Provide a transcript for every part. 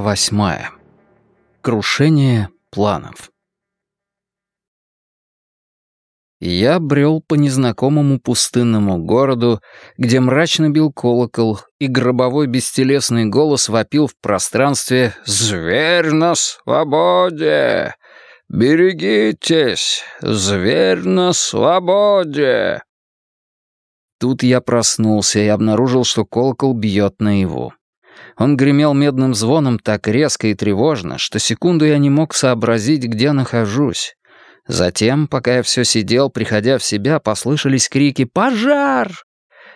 Восьмая. Крушение планов. Я брел по незнакомому пустынному городу, где мрачно бил колокол, и гробовой бестелесный голос вопил в пространстве «Зверь на свободе! Берегитесь! Зверь на свободе!» Тут я проснулся и обнаружил, что колокол бьет наяву. Он гремел медным звоном так резко и тревожно, что секунду я не мог сообразить, где нахожусь. Затем, пока я все сидел, приходя в себя, послышались крики «Пожар!».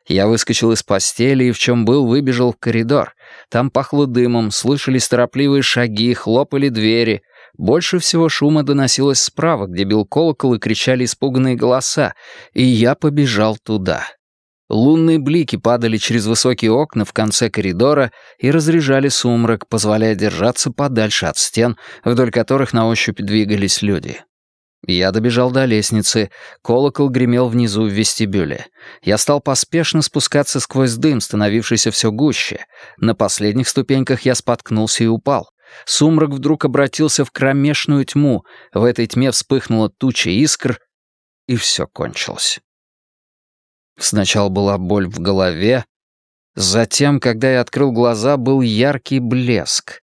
Я выскочил из постели и в чем был выбежал в коридор. Там пахло дымом, слышались торопливые шаги, хлопали двери. Больше всего шума доносилось справа, где бил колокол и кричали испуганные голоса, и я побежал туда. Лунные блики падали через высокие окна в конце коридора и разряжали сумрак, позволяя держаться подальше от стен, вдоль которых на ощупь двигались люди. Я добежал до лестницы, колокол гремел внизу в вестибюле. Я стал поспешно спускаться сквозь дым, становившийся все гуще. На последних ступеньках я споткнулся и упал. Сумрак вдруг обратился в кромешную тьму, в этой тьме вспыхнула туча искр, и все кончилось. Сначала была боль в голове, затем, когда я открыл глаза, был яркий блеск.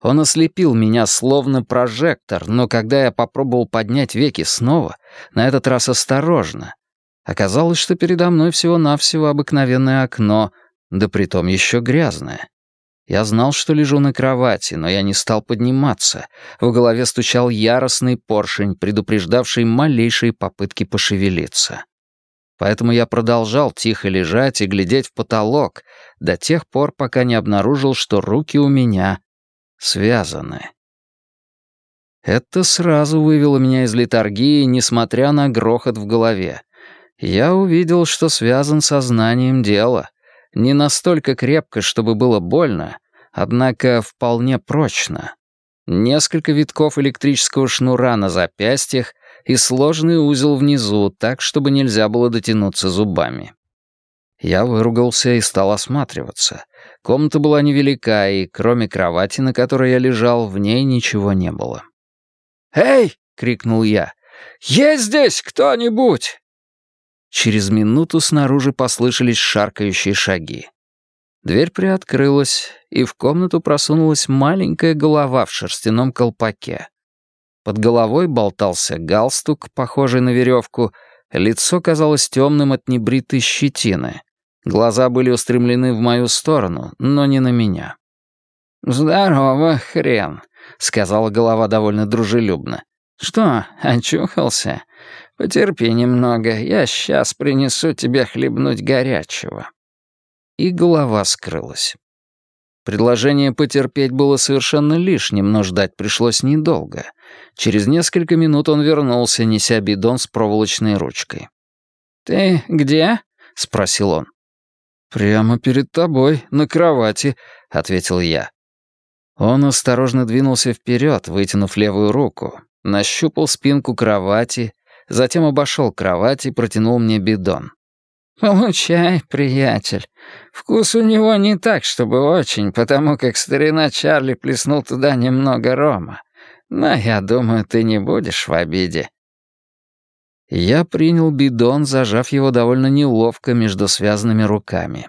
Он ослепил меня словно прожектор, но когда я попробовал поднять веки снова, на этот раз осторожно, оказалось, что передо мной всего-навсего обыкновенное окно, да притом еще грязное. Я знал, что лежу на кровати, но я не стал подниматься. В голове стучал яростный поршень, предупреждавший малейшие попытки пошевелиться. Поэтому я продолжал тихо лежать и глядеть в потолок до тех пор, пока не обнаружил, что руки у меня связаны. Это сразу вывело меня из литургии, несмотря на грохот в голове. Я увидел, что связан сознанием дела. Не настолько крепко, чтобы было больно, однако вполне прочно. Несколько витков электрического шнура на запястьях и сложный узел внизу, так, чтобы нельзя было дотянуться зубами. Я выругался и стал осматриваться. Комната была невелика, и кроме кровати, на которой я лежал, в ней ничего не было. «Эй!» — крикнул я. «Есть здесь кто-нибудь?» Через минуту снаружи послышались шаркающие шаги. Дверь приоткрылась, и в комнату просунулась маленькая голова в шерстяном колпаке. Под головой болтался галстук, похожий на веревку, лицо казалось темным от небритой щетины. Глаза были устремлены в мою сторону, но не на меня. «Здорово, хрен», — сказала голова довольно дружелюбно. «Что, очухался? Потерпи немного, я сейчас принесу тебе хлебнуть горячего». И голова скрылась. Предложение потерпеть было совершенно лишним, но ждать пришлось недолго. Через несколько минут он вернулся, неся бидон с проволочной ручкой. «Ты где?» — спросил он. «Прямо перед тобой, на кровати», — ответил я. Он осторожно двинулся вперед, вытянув левую руку, нащупал спинку кровати, затем обошел кровать и протянул мне бидон. «Получай, приятель. Вкус у него не так, чтобы очень, потому как старина Чарли плеснул туда немного рома. Но я думаю, ты не будешь в обиде». Я принял бидон, зажав его довольно неловко между связанными руками.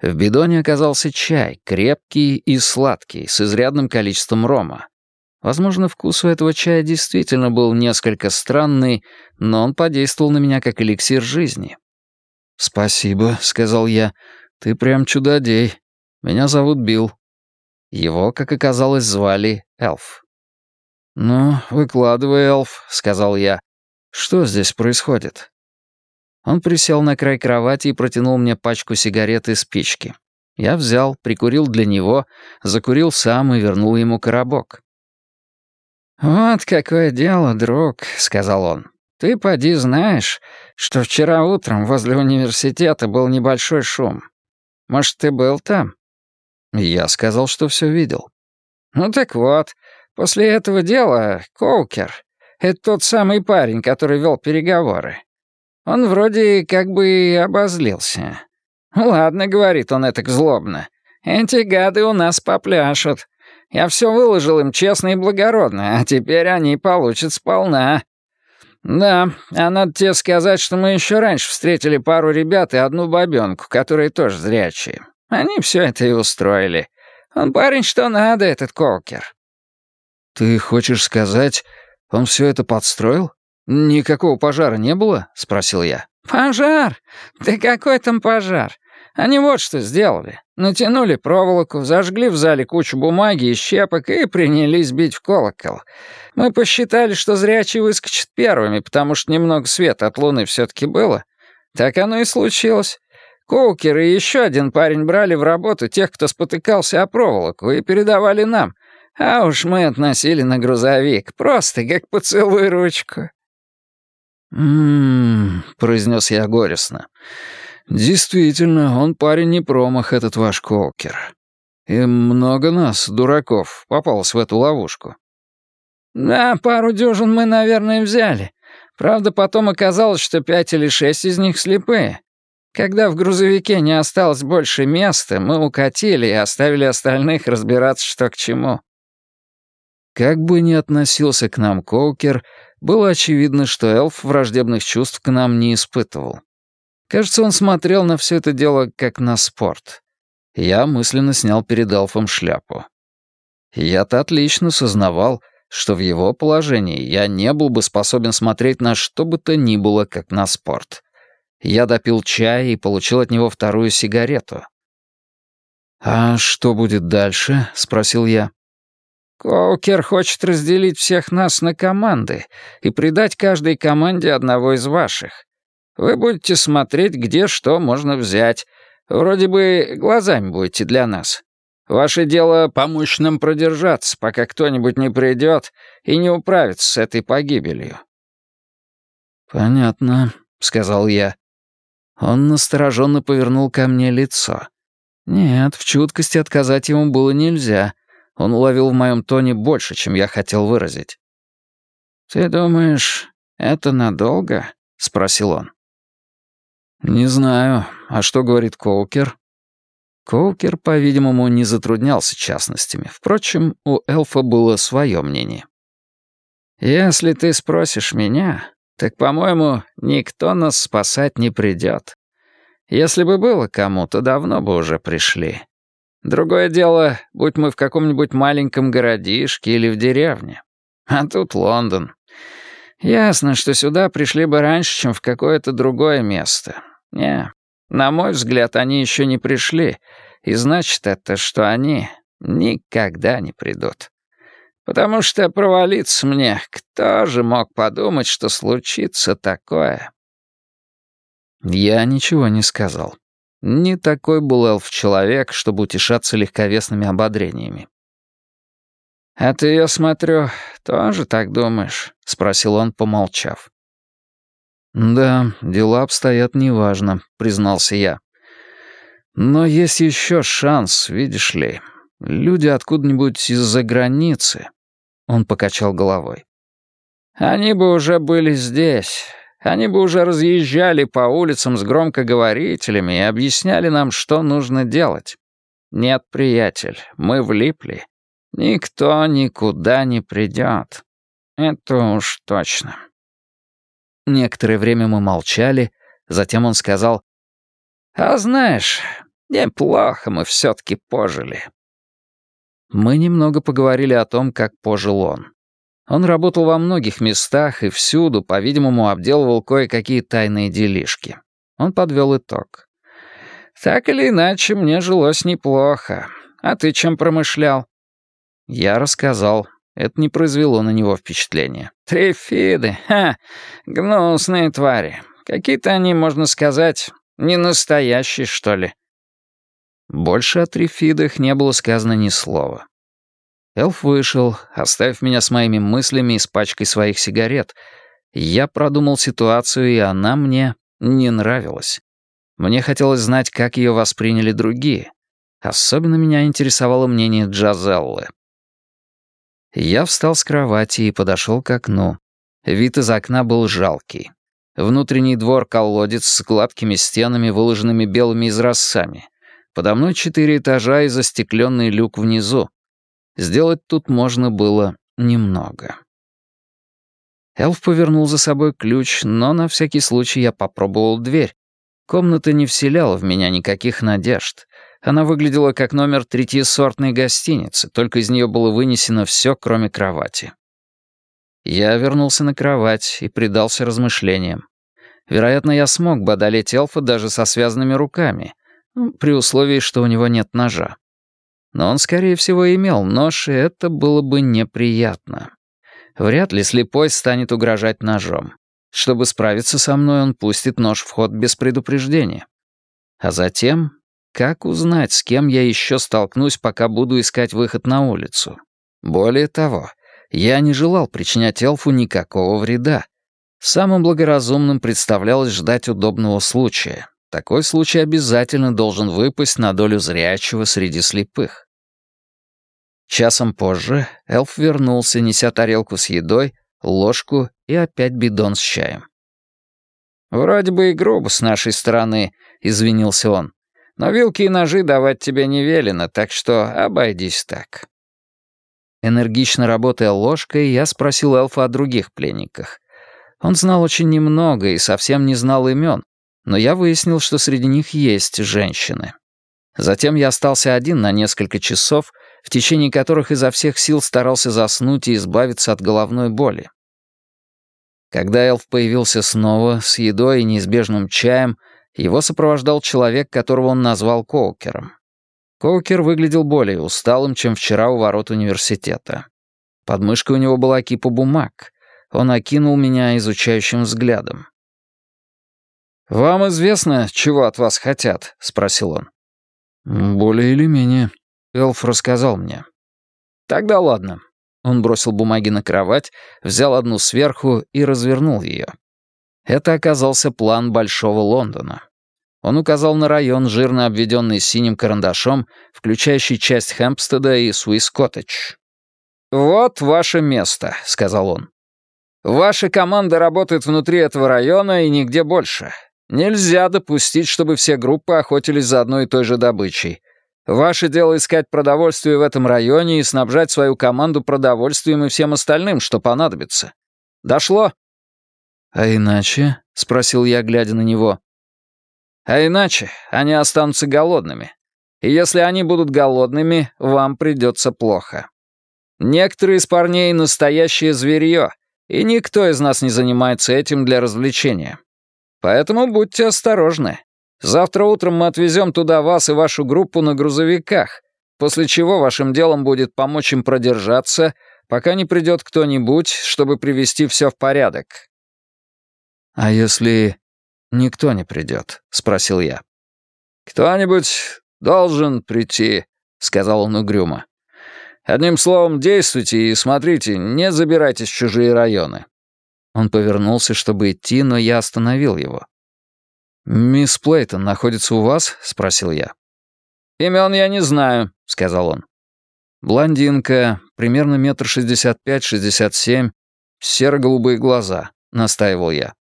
В бидоне оказался чай, крепкий и сладкий, с изрядным количеством рома. Возможно, вкус у этого чая действительно был несколько странный, но он подействовал на меня как эликсир жизни. «Спасибо», — сказал я. «Ты прям чудодей. Меня зовут Билл». Его, как оказалось, звали Элф. «Ну, выкладывай, Элф», — сказал я. «Что здесь происходит?» Он присел на край кровати и протянул мне пачку сигарет и спички. Я взял, прикурил для него, закурил сам и вернул ему коробок. «Вот какое дело, друг», — сказал он. «Ты поди знаешь, что вчера утром возле университета был небольшой шум. Может, ты был там?» Я сказал, что все видел. «Ну так вот, после этого дела Коукер — это тот самый парень, который вел переговоры. Он вроде как бы обозлился. «Ладно», — говорит он это злобно, — «эти гады у нас попляшут. Я все выложил им честно и благородно, а теперь они получат сполна. Да, а надо тебе сказать, что мы еще раньше встретили пару ребят и одну бабенку, которые тоже зрячие. Они все это и устроили. Он парень что надо, этот Колкер. Ты хочешь сказать, он все это подстроил? Никакого пожара не было? Спросил я. Пожар? Да какой там пожар? Они вот что сделали. Натянули проволоку, зажгли в зале кучу бумаги и щепок и принялись бить в колокол. Мы посчитали, что зрячие выскочат первыми, потому что немного света от луны все-таки было. Так оно и случилось. Коукер и еще один парень брали в работу тех, кто спотыкался о проволоку, и передавали нам. А уж мы относили на грузовик, просто как поцелуй ручку. «М-м-м», произнес я горестно. «Действительно, он парень не промах, этот ваш Колкер. И много нас, дураков, попалось в эту ловушку». «Да, пару дюжин мы, наверное, взяли. Правда, потом оказалось, что пять или шесть из них слепые. Когда в грузовике не осталось больше места, мы укатили и оставили остальных разбираться, что к чему». Как бы ни относился к нам Коукер, было очевидно, что эльф враждебных чувств к нам не испытывал. Кажется, он смотрел на все это дело как на спорт. Я мысленно снял перед Элфом шляпу. Я-то отлично сознавал, что в его положении я не был бы способен смотреть на что бы то ни было, как на спорт. Я допил чай и получил от него вторую сигарету. «А что будет дальше?» — спросил я. «Коукер хочет разделить всех нас на команды и придать каждой команде одного из ваших. Вы будете смотреть, где что можно взять. Вроде бы глазами будете для нас. Ваше дело — помочь нам продержаться, пока кто-нибудь не придет и не управится с этой погибелью». «Понятно», — сказал я. Он настороженно повернул ко мне лицо. Нет, в чуткости отказать ему было нельзя. Он уловил в моем тоне больше, чем я хотел выразить. «Ты думаешь, это надолго?» — спросил он. «Не знаю. А что говорит Коукер?» Коукер, по-видимому, не затруднялся частностями. Впрочем, у эльфа было свое мнение. «Если ты спросишь меня, так, по-моему, никто нас спасать не придет. Если бы было кому, то давно бы уже пришли. Другое дело, будь мы в каком-нибудь маленьком городишке или в деревне. А тут Лондон. Ясно, что сюда пришли бы раньше, чем в какое-то другое место. Не, на мой взгляд, они еще не пришли, и значит это, что они никогда не придут. Потому что провалиться мне, кто же мог подумать, что случится такое? Я ничего не сказал. Не такой был эльф-человек, чтобы утешаться легковесными ободрениями. «А ты, я смотрю, тоже так думаешь?» — спросил он, помолчав. «Да, дела обстоят неважно», — признался я. «Но есть еще шанс, видишь ли. Люди откуда-нибудь из-за границы». Он покачал головой. «Они бы уже были здесь. Они бы уже разъезжали по улицам с громкоговорителями и объясняли нам, что нужно делать. Нет, приятель, мы влипли. Никто никуда не придет. Это уж точно». Некоторое время мы молчали, затем он сказал, «А знаешь, неплохо мы все-таки пожили». Мы немного поговорили о том, как пожил он. Он работал во многих местах и всюду, по-видимому, обделывал кое-какие тайные делишки. Он подвел итог. «Так или иначе, мне жилось неплохо. А ты чем промышлял?» Я рассказал. Это не произвело на него впечатления. «Трифиды, ха, гнусные твари. Какие-то они, можно сказать, не настоящие, что ли». Больше о трифидах не было сказано ни слова. Элф вышел, оставив меня с моими мыслями и с пачкой своих сигарет. Я продумал ситуацию, и она мне не нравилась. Мне хотелось знать, как ее восприняли другие. Особенно меня интересовало мнение Джазеллы. Я встал с кровати и подошел к окну. Вид из окна был жалкий. Внутренний двор-колодец с гладкими стенами, выложенными белыми изразцами. Подо мной четыре этажа и застекленный люк внизу. Сделать тут можно было немного. Элф повернул за собой ключ, но на всякий случай я попробовал дверь. Комната не вселяла в меня никаких надежд. Она выглядела как номер третьесортной гостиницы, только из нее было вынесено все, кроме кровати. Я вернулся на кровать и предался размышлениям. Вероятно, я смог бы одолеть эльфа даже со связанными руками, ну, при условии, что у него нет ножа. Но он, скорее всего, имел нож, и это было бы неприятно. Вряд ли слепой станет угрожать ножом. Чтобы справиться со мной, он пустит нож в ход без предупреждения. А затем, как узнать, с кем я еще столкнусь, пока буду искать выход на улицу? Более того, я не желал причинять эльфу никакого вреда. Самым благоразумным представлялось ждать удобного случая. Такой случай обязательно должен выпасть на долю зрячего среди слепых. Часом позже эльф вернулся, неся тарелку с едой, ложку и опять бидон с чаем. «Вроде бы и грубо с нашей стороны», — извинился он. «Но вилки и ножи давать тебе не велено, так что обойдись так». Энергично работая ложкой, я спросил эльфа о других пленниках. Он знал очень немного и совсем не знал имен, но я выяснил, что среди них есть женщины. Затем я остался один на несколько часов, в течение которых изо всех сил старался заснуть и избавиться от головной боли. Когда Элф появился снова, с едой и неизбежным чаем, его сопровождал человек, которого он назвал Коукером. Коукер выглядел более усталым, чем вчера у ворот университета. Под мышкой у него была кипа бумаг. Он окинул меня изучающим взглядом. «Вам известно, чего от вас хотят?» — спросил он. «Более или менее. Элф рассказал мне». «Тогда ладно». Он бросил бумаги на кровать, взял одну сверху и развернул ее. Это оказался план Большого Лондона. Он указал на район, жирно обведенный синим карандашом, включающий часть Хэмпстеда и Суис-Коттедж. «Вот ваше место», — сказал он. «Ваша команда работает внутри этого района и нигде больше. Нельзя допустить, чтобы все группы охотились за одной и той же добычей. Ваше дело искать продовольствие в этом районе и снабжать свою команду продовольствием и всем остальным, что понадобится. Дошло?» «А иначе?» — спросил я, глядя на него. «А иначе они останутся голодными. И если они будут голодными, вам придется плохо. Некоторые из парней — настоящее зверье, и никто из нас не занимается этим для развлечения. Поэтому будьте осторожны. Завтра утром мы отвезем туда вас и вашу группу на грузовиках, после чего вашим делом будет помочь им продержаться, пока не придет кто-нибудь, чтобы привести все в порядок». «А если никто не придет?» — спросил я. «Кто-нибудь должен прийти», — сказал он угрюмо. «Одним словом, действуйте и смотрите, не забирайтесь в чужие районы. Он повернулся, чтобы идти, но я остановил его. «Мисс Плейтон находится у вас?» — спросил я. «Имен я не знаю», — сказал он. «Блондинка, примерно метр шестьдесят пять-шестьдесят семь, серо-голубые глаза», — настаивал я.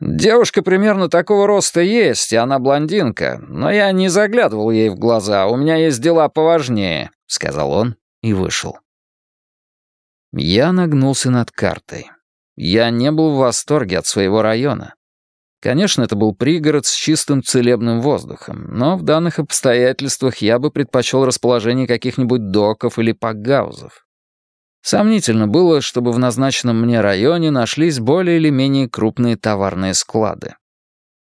«Девушка примерно такого роста есть, и она блондинка, но я не заглядывал ей в глаза, у меня есть дела поважнее», — сказал он и вышел. Я нагнулся над картой. Я не был в восторге от своего района. Конечно, это был пригород с чистым целебным воздухом, но в данных обстоятельствах я бы предпочел расположение каких-нибудь доков или пакгаузов. Сомнительно было, чтобы в назначенном мне районе нашлись более или менее крупные товарные склады.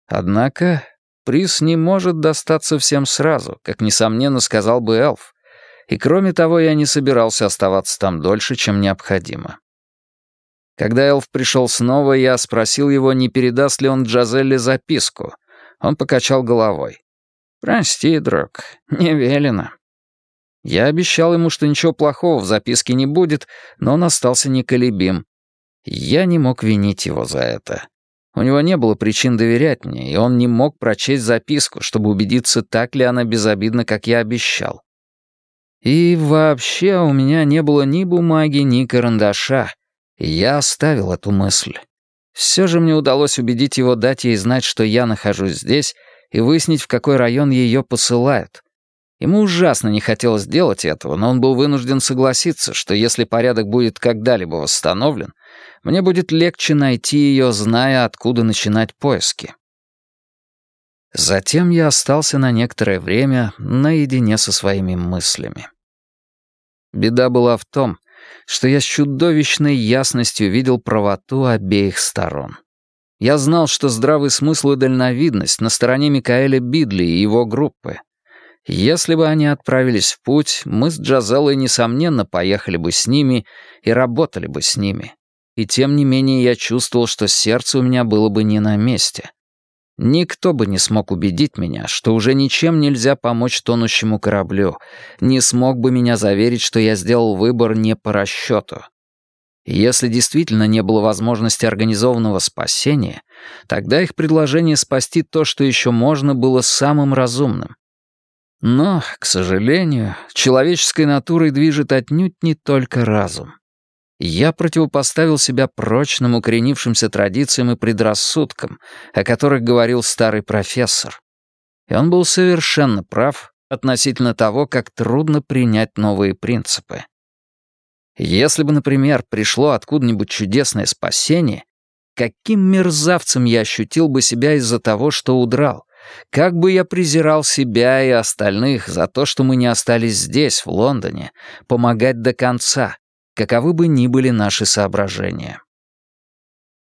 Однако приз не может достаться всем сразу, как, несомненно, сказал бы Элф, и кроме того я не собирался оставаться там дольше, чем необходимо. Когда Элф пришел снова, я спросил его, не передаст ли он Джазелле записку. Он покачал головой. «Прости, друг, не велено». Я обещал ему, что ничего плохого в записке не будет, но он остался неколебим. Я не мог винить его за это. У него не было причин доверять мне, и он не мог прочесть записку, чтобы убедиться, так ли она безобидна, как я обещал. И вообще у меня не было ни бумаги, ни карандаша — я оставил эту мысль. Все же мне удалось убедить его дать ей знать, что я нахожусь здесь, и выяснить, в какой район ее посылают. Ему ужасно не хотелось делать этого, но он был вынужден согласиться, что если порядок будет когда-либо восстановлен, мне будет легче найти ее, зная, откуда начинать поиски. Затем я остался на некоторое время наедине со своими мыслями. Беда была в том, что я с чудовищной ясностью видел правоту обеих сторон. Я знал, что здравый смысл и дальновидность на стороне Микаэля Бидли и его группы. Если бы они отправились в путь, мы с Джазеллой, несомненно, поехали бы с ними и работали бы с ними. И тем не менее я чувствовал, что сердце у меня было бы не на месте. Никто бы не смог убедить меня, что уже ничем нельзя помочь тонущему кораблю, не смог бы меня заверить, что я сделал выбор не по расчету. Если действительно не было возможности организованного спасения, тогда их предложение спасти то, что еще можно, было самым разумным. Но, к сожалению, человеческой натурой движет отнюдь не только разум. Я противопоставил себя прочным укоренившимся традициям и предрассудкам, о которых говорил старый профессор. И он был совершенно прав относительно того, как трудно принять новые принципы. Если бы, например, пришло откуда-нибудь чудесное спасение, каким мерзавцем я ощутил бы себя из-за того, что удрал, как бы я презирал себя и остальных за то, что мы не остались здесь, в Лондоне, помогать до конца, каковы бы ни были наши соображения.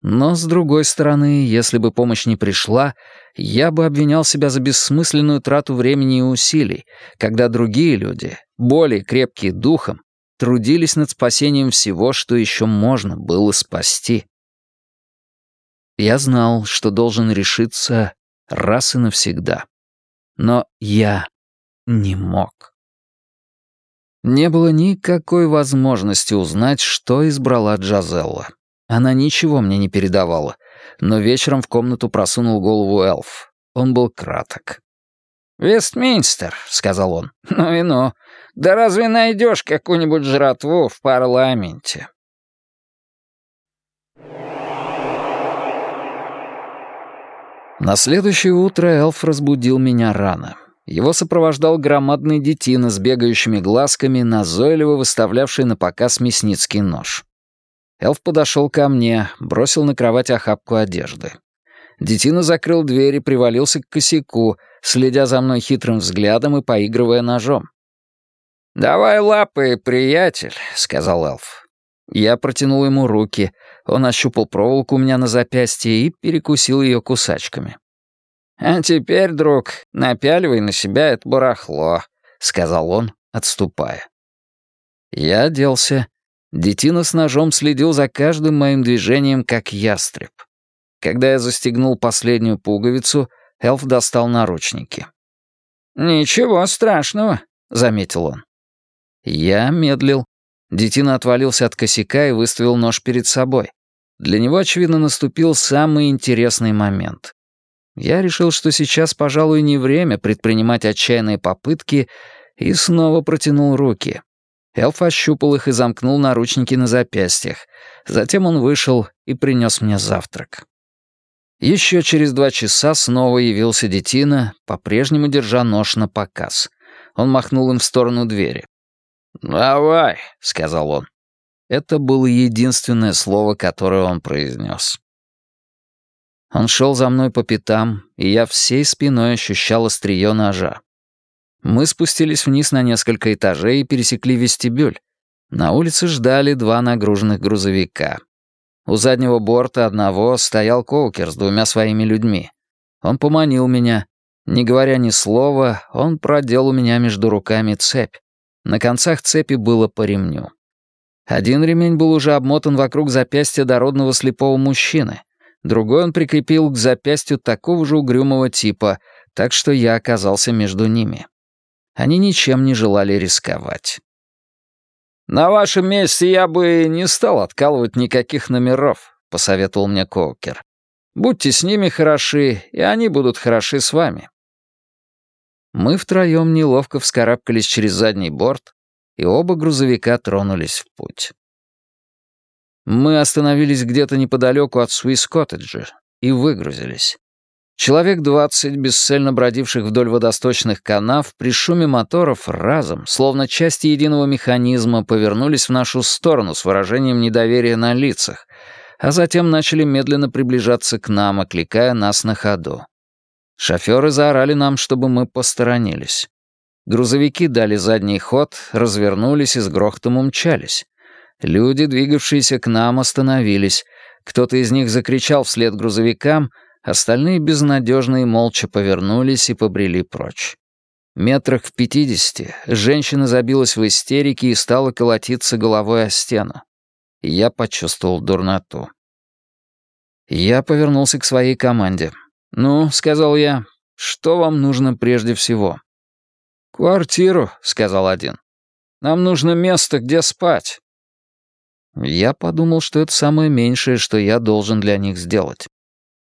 Но, с другой стороны, если бы помощь не пришла, я бы обвинял себя за бессмысленную трату времени и усилий, когда другие люди, более крепкие духом, трудились над спасением всего, что еще можно было спасти. Я знал, что должен решиться раз и навсегда. Но я не мог. Не было никакой возможности узнать, что избрала Джазелла. Она ничего мне не передавала, но вечером в комнату просунул голову эльф. Он был краток. «Вестминстер», — сказал он. «Ну и ну. Да разве найдешь какую-нибудь жратву в парламенте?» На следующее утро эльф разбудил меня рано. Его сопровождал громадный детина с бегающими глазками, назойливо выставлявший на показ мясницкий нож. Элф подошел ко мне, бросил на кровать охапку одежды. Детина закрыл дверь и привалился к косяку, следя за мной хитрым взглядом и поигрывая ножом. «Давай лапы, приятель», — сказал Элф. Я протянул ему руки, он ощупал проволоку у меня на запястье и перекусил ее кусачками. «А теперь, друг, напяливай на себя это барахло», — сказал он, отступая. Я оделся. Детина с ножом следил за каждым моим движением, как ястреб. Когда я застегнул последнюю пуговицу, Элф достал наручники. «Ничего страшного», — заметил он. Я медлил. Детина отвалился от косяка и выставил нож перед собой. Для него, очевидно, наступил самый интересный момент. Я решил, что сейчас, пожалуй, не время предпринимать отчаянные попытки, и снова протянул руки. Элф ощупал их и замкнул наручники на запястьях. Затем он вышел и принес мне завтрак. Еще через два часа снова явился детина, по-прежнему держа нож на показ. Он махнул им в сторону двери. «Давай», — сказал он. Это было единственное слово, которое он произнес. Он шел за мной по пятам, и я всей спиной ощущал острие ножа. Мы спустились вниз на несколько этажей и пересекли вестибюль. На улице ждали два нагруженных грузовика. У заднего борта одного стоял Коукер с двумя своими людьми. Он поманил меня. Не говоря ни слова, он продел у меня между руками цепь. На концах цепи было по ремню. Один ремень был уже обмотан вокруг запястья дородного слепого мужчины, Другой он прикрепил к запястью такого же угрюмого типа, так что я оказался между ними. Они ничем не желали рисковать. «На вашем месте я бы не стал откалывать никаких номеров», — посоветовал мне Коукер. «Будьте с ними хороши, и они будут хороши с вами». Мы втроем неловко вскарабкались через задний борт, и оба грузовика тронулись в путь. Мы остановились где-то неподалеку от Суис-коттеджа и выгрузились. Человек двадцать, бесцельно бродивших вдоль водосточных канав, при шуме моторов разом, словно части единого механизма, повернулись в нашу сторону с выражением недоверия на лицах, а затем начали медленно приближаться к нам, окликая нас на ходу. Шоферы заорали нам, чтобы мы посторонились. Грузовики дали задний ход, развернулись и с грохотом умчались. Люди, двигавшиеся к нам, остановились. Кто-то из них закричал вслед грузовикам — Остальные безнадежно и молча повернулись и побрели прочь. Метрах в пятидесяти женщина забилась в истерике и стала колотиться головой о стену. Я почувствовал дурноту. Я повернулся к своей команде. «Ну», — сказал я, — «что вам нужно прежде всего?» «Квартиру», — сказал один. «Нам нужно место, где спать». Я подумал, что это самое меньшее, что я должен для них сделать.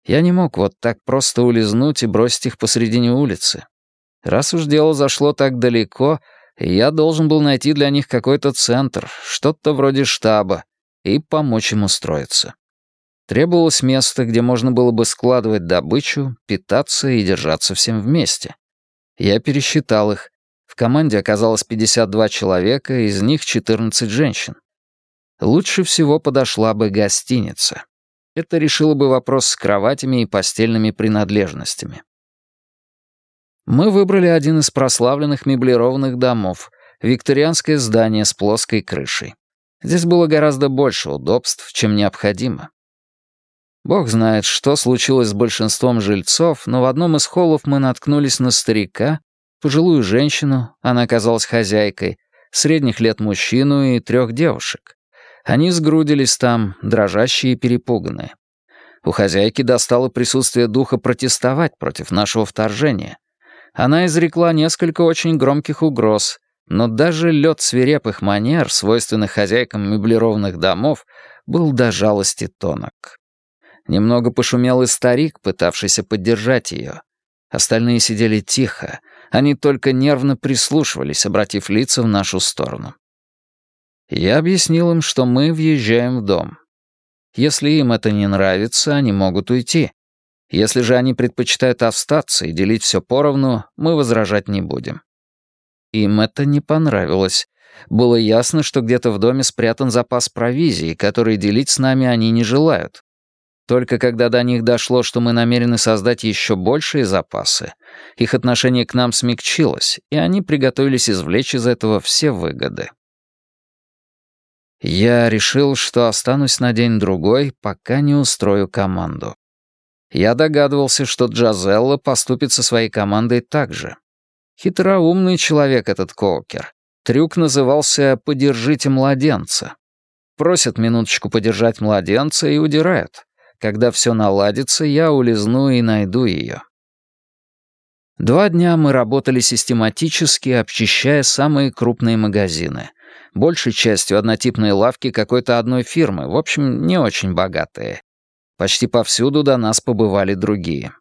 Я не мог вот так просто улизнуть и бросить их посредине улицы. Раз уж дело зашло так далеко, я должен был найти для них какой-то центр, что-то вроде штаба, и помочь им устроиться. Требовалось место, где можно было бы складывать добычу, питаться и держаться всем вместе. Я пересчитал их. В команде оказалось 52 человека, из них 14 женщин. Лучше всего подошла бы гостиница. Это решило бы вопрос с кроватями и постельными принадлежностями. Мы выбрали один из прославленных меблированных домов, викторианское здание с плоской крышей. Здесь было гораздо больше удобств, чем необходимо. Бог знает, что случилось с большинством жильцов, но в одном из холлов мы наткнулись на старика, пожилую женщину, она оказалась хозяйкой, средних лет мужчину и трех девушек. Они сгрудились там, дрожащие и перепуганные. У хозяйки достало присутствие духа протестовать против нашего вторжения. Она изрекла несколько очень громких угроз, но даже лед свирепых манер, свойственных хозяйкам меблированных домов, был до жалости тонок. Немного пошумел и старик, пытавшийся поддержать ее. Остальные сидели тихо, они только нервно прислушивались, обратив лица в нашу сторону. Я объяснил им, что мы въезжаем в дом. Если им это не нравится, они могут уйти. Если же они предпочитают остаться и делить все поровну, мы возражать не будем. Им это не понравилось. Было ясно, что где-то в доме спрятан запас провизии, который делить с нами они не желают. Только когда до них дошло, что мы намерены создать еще большие запасы, их отношение к нам смягчилось, и они приготовились извлечь из этого все выгоды. Я решил, что останусь на день-другой, пока не устрою команду. Я догадывался, что Джазелла поступит со своей командой так же. Хитроумный человек этот Коукер. Трюк назывался «подержите младенца». Просят минуточку подержать младенца и удирают. Когда все наладится, я улизну и найду ее. Два дня мы работали систематически, обчищая самые крупные магазины большей частью однотипные лавки какой-то одной фирмы, в общем, не очень богатые. Почти повсюду до нас побывали другие.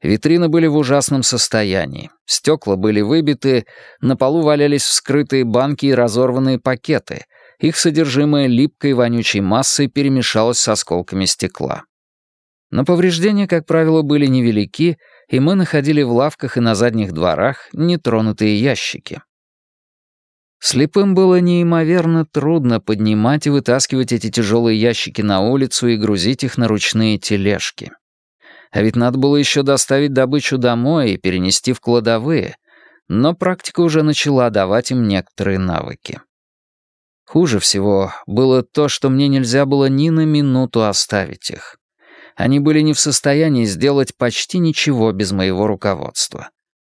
Витрины были в ужасном состоянии. Стекла были выбиты, на полу валялись вскрытые банки и разорванные пакеты. Их содержимое липкой вонючей массой перемешалось с осколками стекла. Но повреждения, как правило, были невелики, и мы находили в лавках и на задних дворах нетронутые ящики. Слепым было неимоверно трудно поднимать и вытаскивать эти тяжелые ящики на улицу и грузить их на ручные тележки. А ведь надо было еще доставить добычу домой и перенести в кладовые, но практика уже начала давать им некоторые навыки. Хуже всего было то, что мне нельзя было ни на минуту оставить их. Они были не в состоянии сделать почти ничего без моего руководства.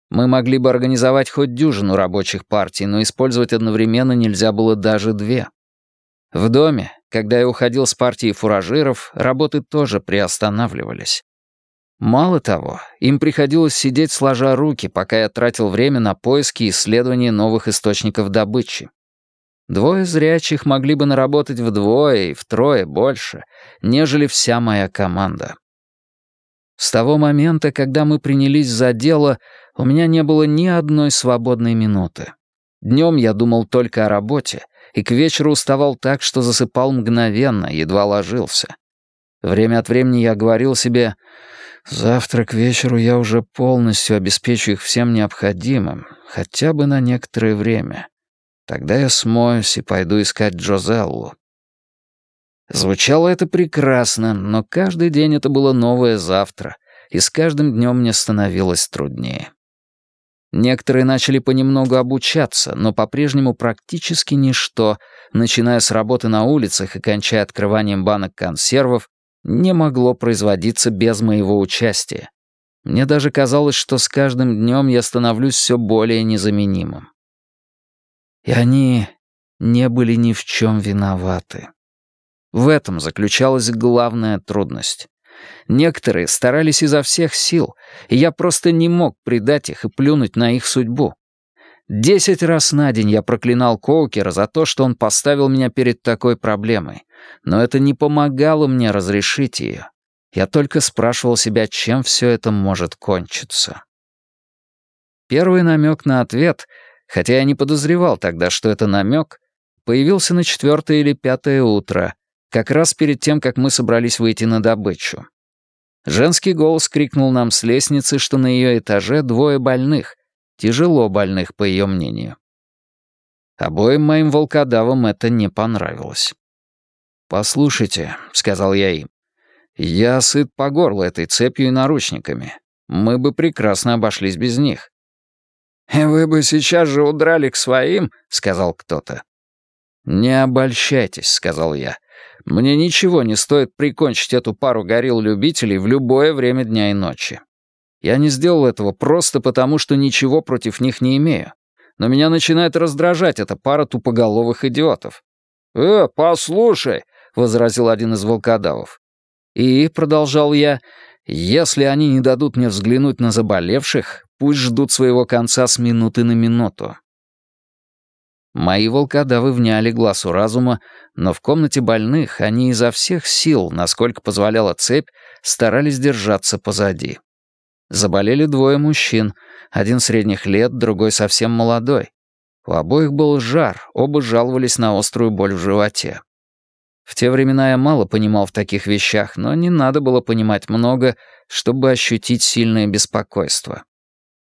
Мы могли бы организовать хоть дюжину рабочих партий, но использовать одновременно нельзя было даже две. В доме, когда я уходил с партии фуражиров, работы тоже приостанавливались. Мало того, им приходилось сидеть сложа руки, пока я тратил время на поиски и исследование новых источников добычи. Двое зрячих могли бы наработать вдвое и втрое больше, нежели вся моя команда. С того момента, когда мы принялись за дело, у меня не было ни одной свободной минуты. Днем я думал только о работе, и к вечеру уставал так, что засыпал мгновенно, едва ложился. Время от времени я говорил себе, Завтра к вечеру я уже полностью обеспечу их всем необходимым, хотя бы на некоторое время. Тогда я смоюсь и пойду искать Джозеллу. Звучало это прекрасно, но каждый день это было новое завтра, и с каждым днем мне становилось труднее. Некоторые начали понемногу обучаться, но по-прежнему практически ничто, начиная с работы на улицах и кончая открыванием банок консервов, не могло производиться без моего участия. Мне даже казалось, что с каждым днем я становлюсь все более незаменимым. И они не были ни в чем виноваты. В этом заключалась главная трудность. Некоторые старались изо всех сил, и я просто не мог предать их и плюнуть на их судьбу. Десять раз на день я проклинал Коукера за то, что он поставил меня перед такой проблемой, но это не помогало мне разрешить ее. Я только спрашивал себя, чем все это может кончиться. Первый намек на ответ, хотя я не подозревал тогда, что это намек, появился на четвертое или пятое утро, как раз перед тем, как мы собрались выйти на добычу. Женский голос крикнул нам с лестницы, что на ее этаже двое больных, Тяжело больных, по ее мнению. Обоим моим волкодавам это не понравилось. «Послушайте», — сказал я им, — «я сыт по горло этой цепью и наручниками. Мы бы прекрасно обошлись без них». «Вы бы сейчас же удрали к своим», — сказал кто-то. «Не обольщайтесь», — сказал я. «Мне ничего не стоит прикончить эту пару горилл-любителей в любое время дня и ночи. Я не сделал этого просто потому, что ничего против них не имею. Но меня начинает раздражать эта пара тупоголовых идиотов. «Э, послушай», — возразил один из волкодавов. «И», — продолжал я, — «если они не дадут мне взглянуть на заболевших, пусть ждут своего конца с минуты на минуту». Мои волкодавы вняли глазу разума, но в комнате больных они изо всех сил, насколько позволяла цепь, старались держаться позади. Заболели двое мужчин, один средних лет, другой совсем молодой. У обоих был жар, оба жаловались на острую боль в животе. В те времена я мало понимал в таких вещах, но не надо было понимать много, чтобы ощутить сильное беспокойство.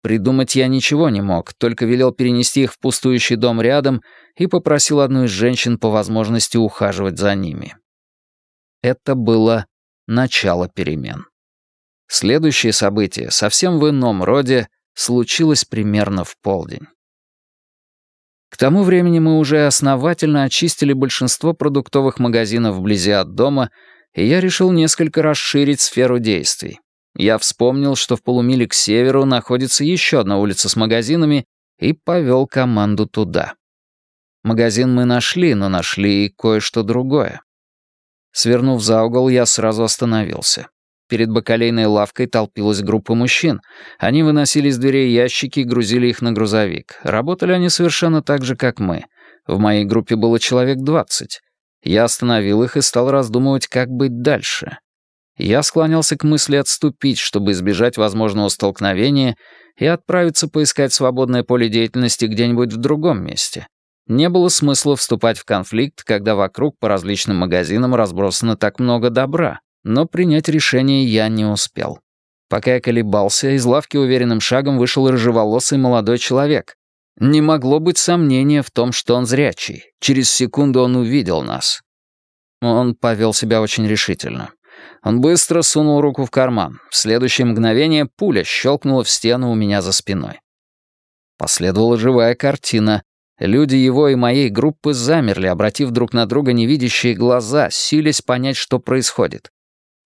Придумать я ничего не мог, только велел перенести их в пустующий дом рядом и попросил одну из женщин по возможности ухаживать за ними. Это было начало перемен. Следующее событие, совсем в ином роде, случилось примерно в полдень. К тому времени мы уже основательно очистили большинство продуктовых магазинов вблизи от дома, и я решил несколько расширить сферу действий. Я вспомнил, что в полумиле к северу находится еще одна улица с магазинами, и повел команду туда. Магазин мы нашли, но нашли и кое-что другое. Свернув за угол, я сразу остановился. Перед бакалейной лавкой толпилась группа мужчин. Они выносили из дверей ящики и грузили их на грузовик. Работали они совершенно так же, как мы. В моей группе было человек двадцать. Я остановил их и стал раздумывать, как быть дальше. Я склонялся к мысли отступить, чтобы избежать возможного столкновения и отправиться поискать свободное поле деятельности где-нибудь в другом месте. Не было смысла вступать в конфликт, когда вокруг по различным магазинам разбросано так много добра. Но принять решение я не успел. Пока я колебался, из лавки уверенным шагом вышел рыжеволосый молодой человек. Не могло быть сомнения в том, что он зрячий. Через секунду он увидел нас. Он повел себя очень решительно. Он быстро сунул руку в карман. В следующее мгновение пуля щелкнула в стену у меня за спиной. Последовала живая картина. Люди его и моей группы замерли, обратив друг на друга невидящие глаза, силясь понять, что происходит.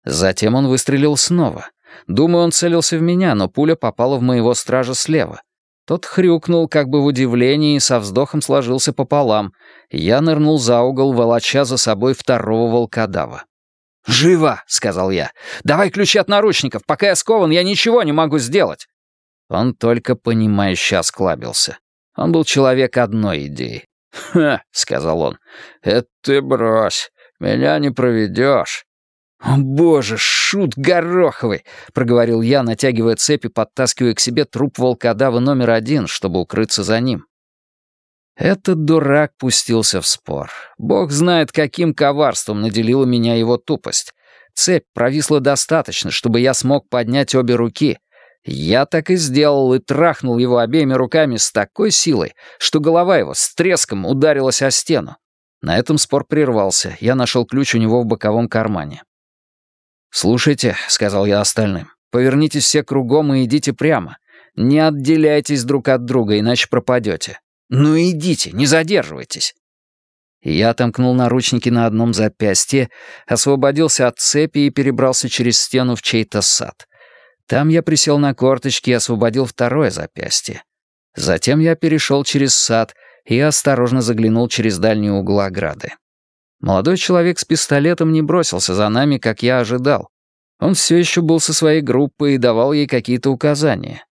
Затем он выстрелил снова. Думаю, он целился в меня, но пуля попала в моего стража слева. Тот хрюкнул, как бы в удивлении, и со вздохом сложился пополам. Я нырнул за угол, волоча за собой второго волкодава. «Живо!» — сказал я. «Давай ключи от наручников. Пока я скован, я ничего не могу сделать». Он только понимающе осклабился. Он был человек одной идеи. «Ха!» — сказал он. «Это ты брось. Меня не проведешь. «О, боже, шут гороховый!» — проговорил я, натягивая цепи, подтаскивая к себе труп волкодава номер один, чтобы укрыться за ним. Этот дурак пустился в спор. Бог знает, каким коварством наделила меня его тупость. цепь провисла достаточно, чтобы я смог поднять обе руки. Я так и сделал и трахнул его обеими руками с такой силой, что голова его с треском ударилась о стену. На этом спор прервался, я нашел ключ у него в боковом кармане. «Слушайте», — сказал я остальным, — «повернитесь все кругом и идите прямо. Не отделяйтесь друг от друга, иначе пропадете. Ну идите, не задерживайтесь». Я отомкнул наручники на одном запястье, освободился от цепи и перебрался через стену в чей-то сад. Там я присел на корточки и освободил второе запястье. Затем я перешел через сад и осторожно заглянул через дальний угол ограды. Молодой человек с пистолетом не бросился за нами, как я ожидал. Он все еще был со своей группой и давал ей какие-то указания.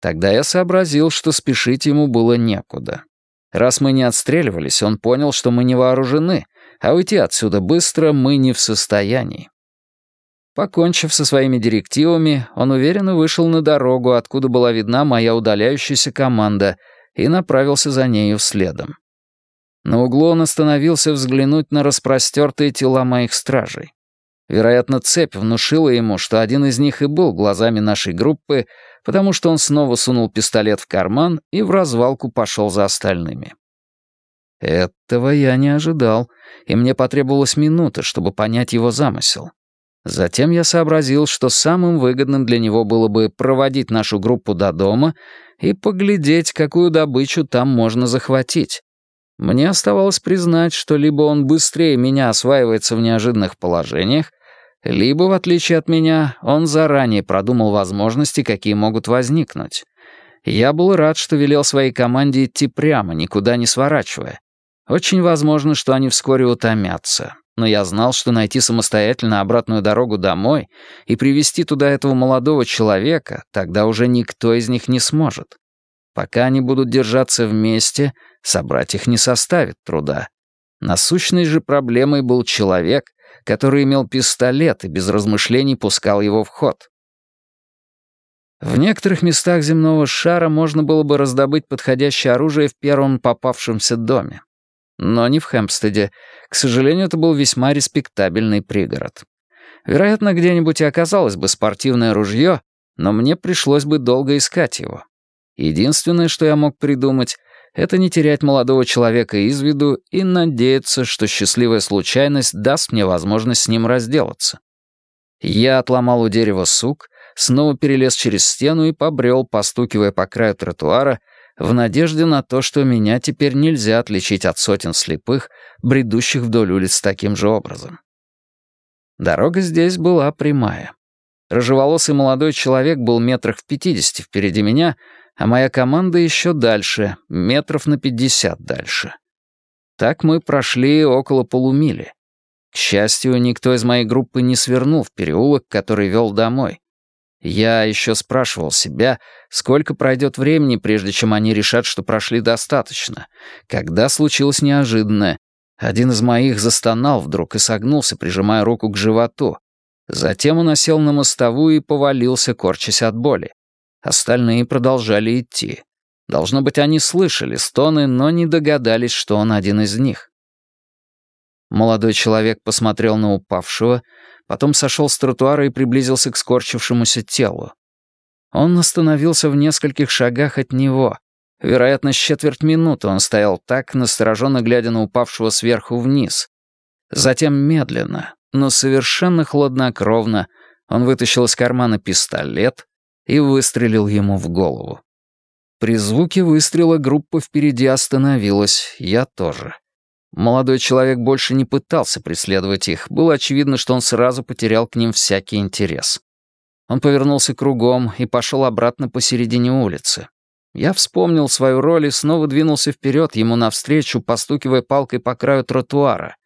Тогда я сообразил, что спешить ему было некуда. Раз мы не отстреливались, он понял, что мы не вооружены, а уйти отсюда быстро мы не в состоянии. Покончив со своими директивами, он уверенно вышел на дорогу, откуда была видна моя удаляющаяся команда, и направился за нею следом. На углу он остановился взглянуть на распростертые тела моих стражей. Вероятно, цепь внушила ему, что один из них и был глазами нашей группы, потому что он снова сунул пистолет в карман и в развалку пошел за остальными. Этого я не ожидал, и мне потребовалась минута, чтобы понять его замысел. Затем я сообразил, что самым выгодным для него было бы проводить нашу группу до дома и поглядеть, какую добычу там можно захватить. Мне оставалось признать, что либо он быстрее меня осваивается в неожиданных положениях, либо, в отличие от меня, он заранее продумал возможности, какие могут возникнуть. Я был рад, что велел своей команде идти прямо, никуда не сворачивая. Очень возможно, что они вскоре утомятся. Но я знал, что найти самостоятельно обратную дорогу домой и привести туда этого молодого человека, тогда уже никто из них не сможет. Пока они будут держаться вместе, собрать их не составит труда. Насущной же проблемой был человек, который имел пистолет и без размышлений пускал его в ход. В некоторых местах земного шара можно было бы раздобыть подходящее оружие в первом попавшемся доме. Но не в Хэмпстеде. К сожалению, это был весьма респектабельный пригород. Вероятно, где-нибудь и оказалось бы спортивное ружье, но мне пришлось бы долго искать его. Единственное, что я мог придумать, это не терять молодого человека из виду и надеяться, что счастливая случайность даст мне возможность с ним разделаться. Я отломал у дерева сук, снова перелез через стену и побрел, постукивая по краю тротуара, в надежде на то, что меня теперь нельзя отличить от сотен слепых, бредущих вдоль улиц таким же образом. Дорога здесь была прямая. Рыжеволосый молодой человек был метрах в пятидесяти впереди меня, а моя команда еще дальше, метров на пятьдесят дальше. Так мы прошли около полумили. К счастью, никто из моей группы не свернул в переулок, который вел домой. Я еще спрашивал себя, сколько пройдет времени, прежде чем они решат, что прошли достаточно. Когда случилось неожиданное, один из моих застонал вдруг и согнулся, прижимая руку к животу. Затем он осел на мостовую и повалился, корчась от боли. Остальные продолжали идти. Должно быть, они слышали стоны, но не догадались, что он один из них. Молодой человек посмотрел на упавшего, потом сошел с тротуара и приблизился к скорчившемуся телу. Он остановился в нескольких шагах от него. Вероятно, с четверть минуты он стоял так, настороженно глядя на упавшего сверху вниз. Затем медленно, но совершенно хладнокровно, он вытащил из кармана пистолет, и выстрелил ему в голову. При звуке выстрела группа впереди остановилась, я тоже. Молодой человек больше не пытался преследовать их, было очевидно, что он сразу потерял к ним всякий интерес. Он повернулся кругом и пошел обратно посередине улицы. Я вспомнил свою роль и снова двинулся вперед ему навстречу, постукивая палкой по краю тротуара.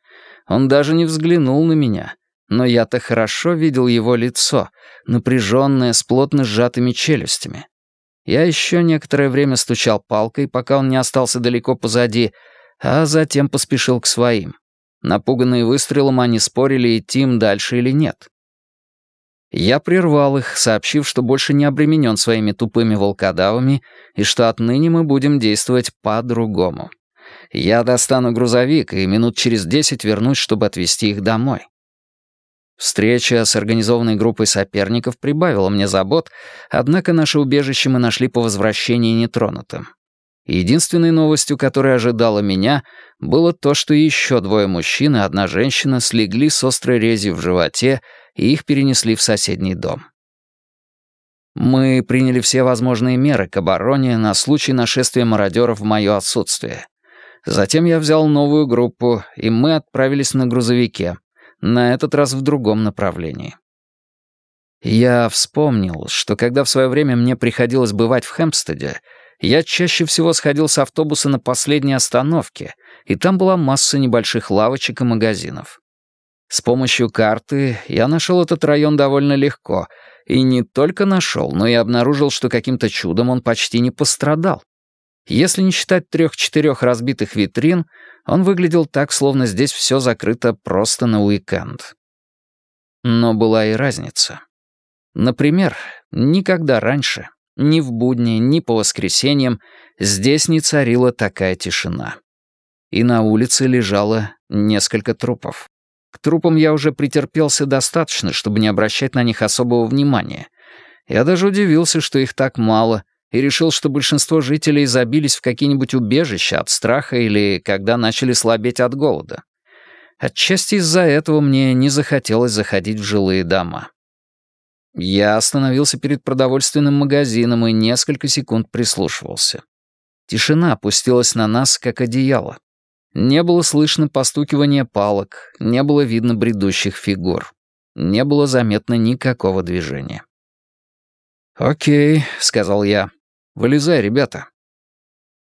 Он даже не взглянул на меня. Но я-то хорошо видел его лицо, напряженное, с плотно сжатыми челюстями. Я еще некоторое время стучал палкой, пока он не остался далеко позади, а затем поспешил к своим. Напуганные выстрелом, они спорили, идти им дальше или нет. Я прервал их, сообщив, что больше не обременен своими тупыми волкодавами и что отныне мы будем действовать по-другому. Я достану грузовик и минут через десять вернусь, чтобы отвезти их домой. Встреча с организованной группой соперников прибавила мне забот, однако наше убежище мы нашли по возвращении нетронутым. Единственной новостью, которая ожидала меня, было то, что еще двое мужчин и одна женщина слегли с острой резью в животе и их перенесли в соседний дом. Мы приняли все возможные меры к обороне на случай нашествия мародеров в мое отсутствие. Затем я взял новую группу, и мы отправились на грузовике, на этот раз в другом направлении. Я вспомнил, что когда в свое время мне приходилось бывать в Хэмпстеде, я чаще всего сходил с автобуса на последней остановке, и там была масса небольших лавочек и магазинов. С помощью карты я нашел этот район довольно легко, и не только нашел, но и обнаружил, что каким-то чудом он почти не пострадал. Если не считать трех-четырех разбитых витрин, он выглядел так, словно здесь все закрыто просто на уикенд. Но была и разница. Например, никогда раньше ни в будни, ни по воскресеньям здесь не царила такая тишина. И на улице лежало несколько трупов. К трупам я уже претерпелся достаточно, чтобы не обращать на них особого внимания. Я даже удивился, что их так мало, и решил, что большинство жителей забились в какие-нибудь убежища от страха или когда начали слабеть от голода. Отчасти из-за этого мне не захотелось заходить в жилые дома. Я остановился перед продовольственным магазином и несколько секунд прислушивался. Тишина опустилась на нас, как одеяло. Не было слышно постукивания палок, не было видно бредущих фигур. Не было заметно никакого движения. «Окей», — сказал я. «Вылезай, ребята».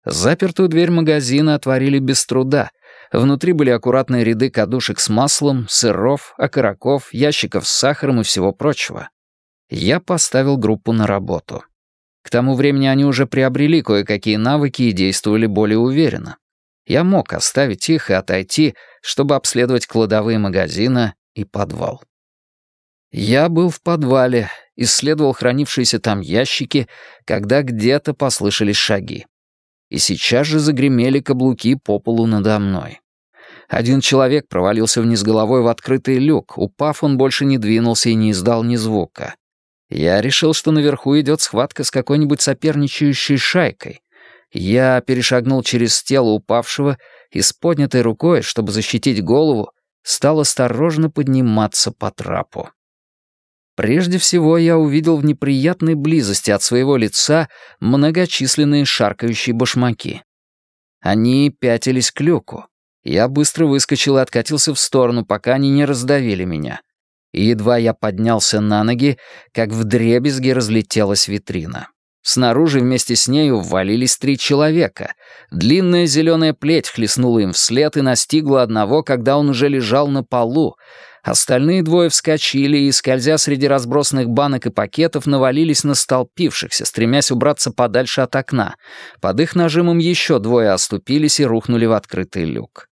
Запертую дверь магазина отворили без труда. Внутри были аккуратные ряды кадушек с маслом, сыров, окороков, ящиков с сахаром и всего прочего я поставил группу на работу. К тому времени они уже приобрели кое-какие навыки и действовали более уверенно. Я мог оставить их и отойти, чтобы обследовать кладовые магазина и подвал. Я был в подвале, исследовал хранившиеся там ящики, когда где-то послышались шаги. И сейчас же загремели каблуки по полу надо мной. Один человек провалился вниз головой в открытый люк. Упав, он больше не двинулся и не издал ни звука. Я решил, что наверху идет схватка с какой-нибудь соперничающей шайкой. Я перешагнул через тело упавшего и с поднятой рукой, чтобы защитить голову, стал осторожно подниматься по трапу. Прежде всего я увидел в неприятной близости от своего лица многочисленные шаркающие башмаки. Они пятились к люку. Я быстро выскочил и откатился в сторону, пока они не раздавили меня и едва я поднялся на ноги, как в дребезги разлетелась витрина. Снаружи вместе с нею ввалились три человека. Длинная зеленая плеть хлестнула им вслед и настигла одного, когда он уже лежал на полу. Остальные двое вскочили и, скользя среди разбросанных банок и пакетов, навалились на столпившихся, стремясь убраться подальше от окна. Под их нажимом еще двое оступились и рухнули в открытый люк.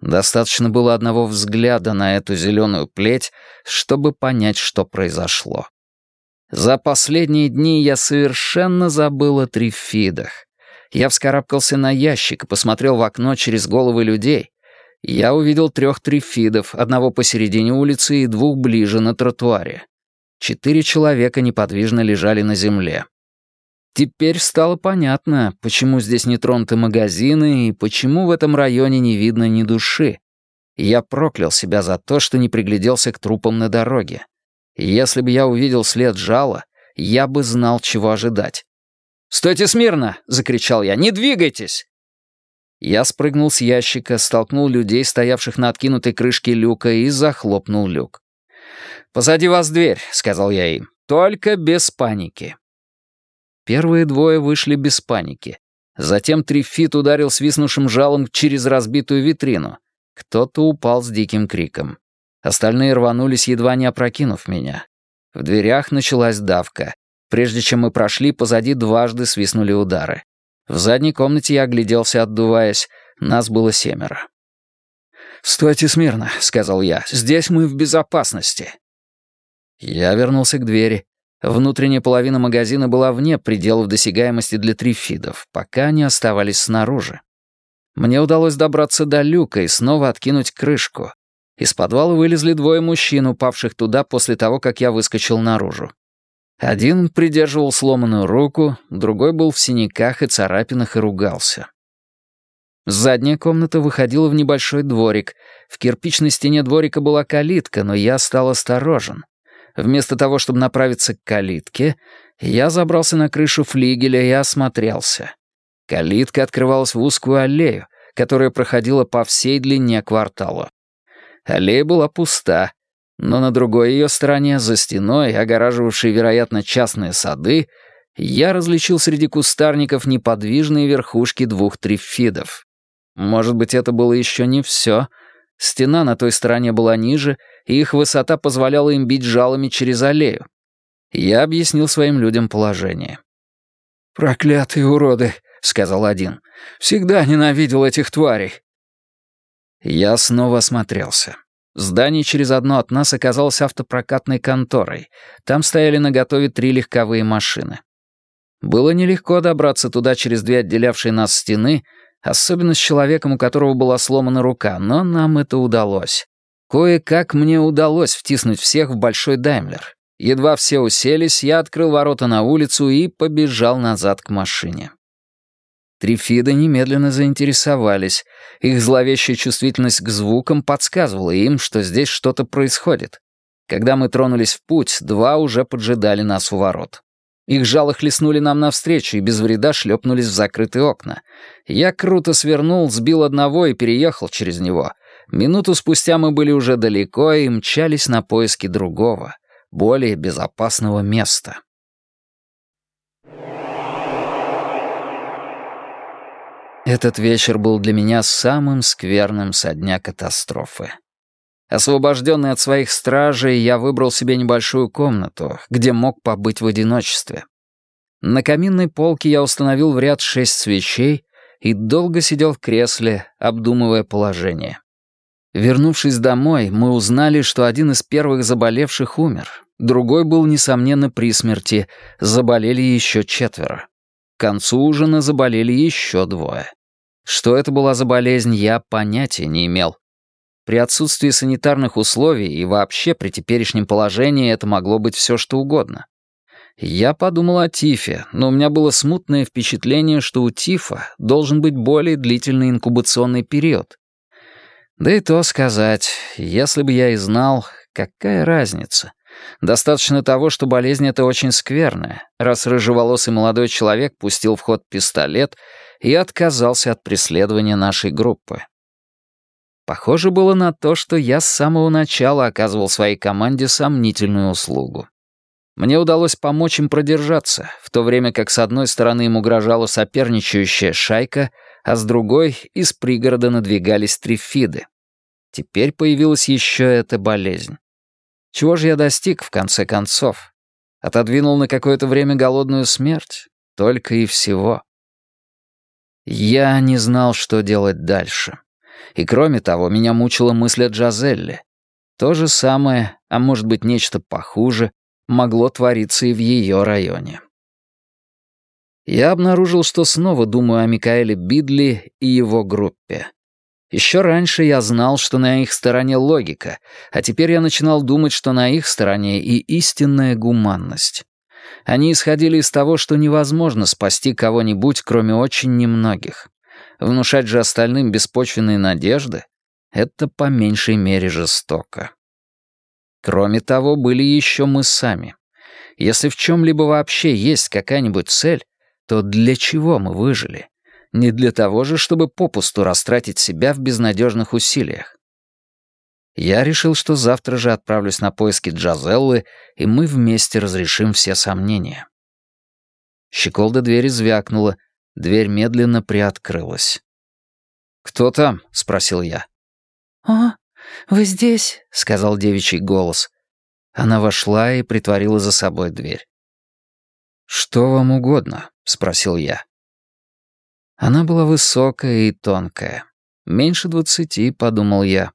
Достаточно было одного взгляда на эту зеленую плеть, чтобы понять, что произошло. За последние дни я совершенно забыл о трифидах. Я вскарабкался на ящик и посмотрел в окно через головы людей. Я увидел трех трифидов, одного посередине улицы и двух ближе на тротуаре. Четыре человека неподвижно лежали на земле. Теперь стало понятно, почему здесь не тронуты магазины и почему в этом районе не видно ни души. Я проклял себя за то, что не пригляделся к трупам на дороге. Если бы я увидел след жала, я бы знал, чего ожидать. «Стойте смирно!» — закричал я. «Не двигайтесь!» Я спрыгнул с ящика, столкнул людей, стоявших на откинутой крышке люка, и захлопнул люк. «Позади вас дверь», — сказал я им. «Только без паники». Первые двое вышли без паники. Затем Трифит ударил свистнувшим жалом через разбитую витрину. Кто-то упал с диким криком. Остальные рванулись, едва не опрокинув меня. В дверях началась давка. Прежде чем мы прошли, позади дважды свистнули удары. В задней комнате я огляделся, отдуваясь. Нас было семеро. «Стойте смирно», — сказал я. «Здесь мы в безопасности». Я вернулся к двери. Внутренняя половина магазина была вне пределов досягаемости для трифидов, пока они оставались снаружи. Мне удалось добраться до люка и снова откинуть крышку. Из подвала вылезли двое мужчин, упавших туда после того, как я выскочил наружу. Один придерживал сломанную руку, другой был в синяках и царапинах и ругался. Задняя комната выходила в небольшой дворик. В кирпичной стене дворика была калитка, но я стал осторожен. Вместо того, чтобы направиться к калитке, я забрался на крышу флигеля и осмотрелся. Калитка открывалась в узкую аллею, которая проходила по всей длине квартала. Аллея была пуста, но на другой ее стороне, за стеной, огораживавшей, вероятно, частные сады, я различил среди кустарников неподвижные верхушки двух трифидов. Может быть, это было еще не все. Стена на той стороне была ниже, и их высота позволяла им бить жалами через аллею. Я объяснил своим людям положение. «Проклятые уроды», — сказал один. «Всегда ненавидел этих тварей». Я снова осмотрелся. Здание через одно от нас оказалось автопрокатной конторой. Там стояли наготове три легковые машины. Было нелегко добраться туда через две отделявшие нас стены, особенно с человеком, у которого была сломана рука, но нам это удалось. Кое-как мне удалось втиснуть всех в большой Даймлер. Едва все уселись, я открыл ворота на улицу и побежал назад к машине. Трифиды немедленно заинтересовались. Их зловещая чувствительность к звукам подсказывала им, что здесь что-то происходит. Когда мы тронулись в путь, два уже поджидали нас у ворот. Их жало хлестнули нам навстречу и без вреда шлепнулись в закрытые окна. Я круто свернул, сбил одного и переехал через него. Минуту спустя мы были уже далеко и мчались на поиски другого, более безопасного места. Этот вечер был для меня самым скверным со дня катастрофы. Освобожденный от своих стражей, я выбрал себе небольшую комнату, где мог побыть в одиночестве. На каминной полке я установил в ряд шесть свечей и долго сидел в кресле, обдумывая положение. Вернувшись домой, мы узнали, что один из первых заболевших умер, другой был, несомненно, при смерти, заболели еще четверо. К концу ужина заболели еще двое. Что это была за болезнь, я понятия не имел. При отсутствии санитарных условий и вообще при теперешнем положении это могло быть все что угодно. Я подумал о тифе, но у меня было смутное впечатление, что у тифа должен быть более длительный инкубационный период. Да и то сказать, если бы я и знал, какая разница. Достаточно того, что болезнь эта очень скверная, раз рыжеволосый молодой человек пустил в ход пистолет и отказался от преследования нашей группы. Похоже было на то, что я с самого начала оказывал своей команде сомнительную услугу. Мне удалось помочь им продержаться, в то время как с одной стороны им угрожала соперничающая шайка, а с другой из пригорода надвигались трифиды. Теперь появилась еще эта болезнь. Чего же я достиг, в конце концов? Отодвинул на какое-то время голодную смерть? Только и всего. Я не знал, что делать дальше. И кроме того, меня мучила мысль о Джазелле. То же самое, а может быть нечто похуже, могло твориться и в ее районе. Я обнаружил, что снова думаю о Микаэле Бидли и его группе. Еще раньше я знал, что на их стороне логика, а теперь я начинал думать, что на их стороне и истинная гуманность. Они исходили из того, что невозможно спасти кого-нибудь, кроме очень немногих. Внушать же остальным беспочвенные надежды — это по меньшей мере жестоко. Кроме того, были еще мы сами. Если в чем-либо вообще есть какая-нибудь цель, то для чего мы выжили? Не для того же, чтобы попусту растратить себя в безнадежных усилиях. Я решил, что завтра же отправлюсь на поиски Джазеллы, и мы вместе разрешим все сомнения. Щеколда двери звякнула, Дверь медленно приоткрылась. «Кто там?» — спросил я. «О, вы здесь?» — сказал девичий голос. Она вошла и притворила за собой дверь. «Что вам угодно?» — спросил я. Она была высокая и тонкая. Меньше двадцати, подумал я.